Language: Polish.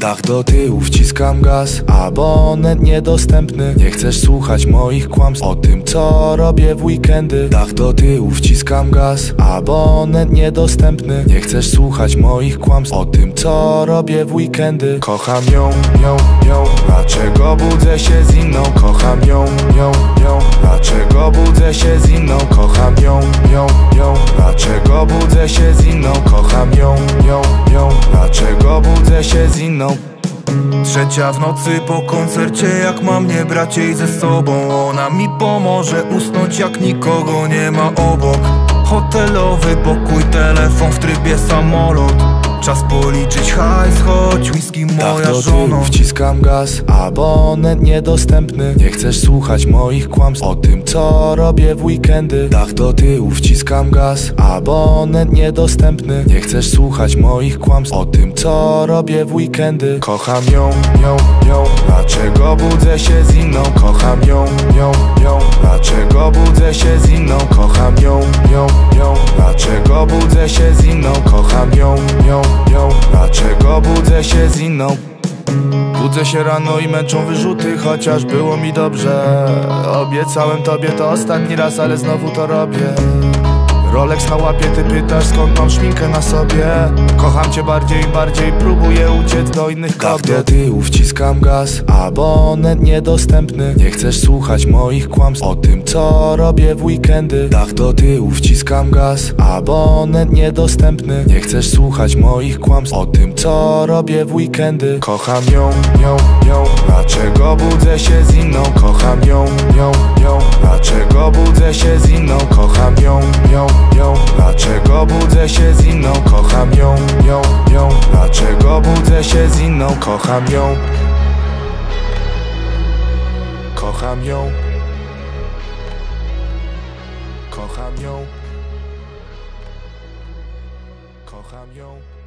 Dach do tyłu, wciskam gaz. Abonent niedostępny. Nie chcesz słuchać moich kłamstw O tym co robię w weekendy. Dach do tyłu, wciskam gaz. Abonent niedostępny. Nie chcesz słuchać moich kłamstw O tym co robię w weekendy. Kocham ją, ją, ją. Dlaczego budzę się z inną? Kocham ją, ją, ją. Dlaczego budzę się z inną? Kocham ją, ją, ją. Dlaczego budzę się z inną? Kocham ją, Się z inną. Trzecia w nocy po koncercie Jak mam nie brać jej ze sobą. Ona mi pomoże usnąć jak nikogo nie ma obok. Hotelowy pokój, telefon w trybie samolot Czas policzyć hajs, choć whisky Dach moja tyłu, żono. wciskam gaz. Abonent niedostępny. Nie chcesz słuchać moich kłamstw. O tym co robię w weekendy. Dach do tyłu, wciskam gaz. Abonent niedostępny. Nie chcesz słuchać moich kłamstw. O tym co robię w weekendy. Kocham ją, ją, ją. Dlaczego budzę się z inną? Kocham ją, ją, ją. Dlaczego budzę się z inną? Kocham ją, ją, ją. Dlaczego budzę się z inną? Kocham ją, Budzę się rano i męczą wyrzuty, chociaż było mi dobrze. Obiecałem tobie to ostatni raz, ale znowu to robię Rolex na łapie, ty pytasz skąd mam szminkę na sobie? Kocham cię bardziej bardziej, próbuję uciec do innych kobiet. do tyłu, wciskam gaz, abonent niedostępny. Nie chcesz słuchać moich kłamstw o tym co robię w weekendy. Dach do tyłu, wciskam gaz, abonent niedostępny. Nie chcesz słuchać moich kłamstw o tym co robię w weekendy. Kocham ją, ją, ją. Dlaczego budzę się z inną? Kocham ją, ją, ją Dlaczego budzę się z inną? Kocham ją, ją, ją Dlaczego budzę się z inną? Kocham ją, ją, ją Dlaczego budzę się z inną? Kocham ją Kocham ją Kocham ją Kocham ją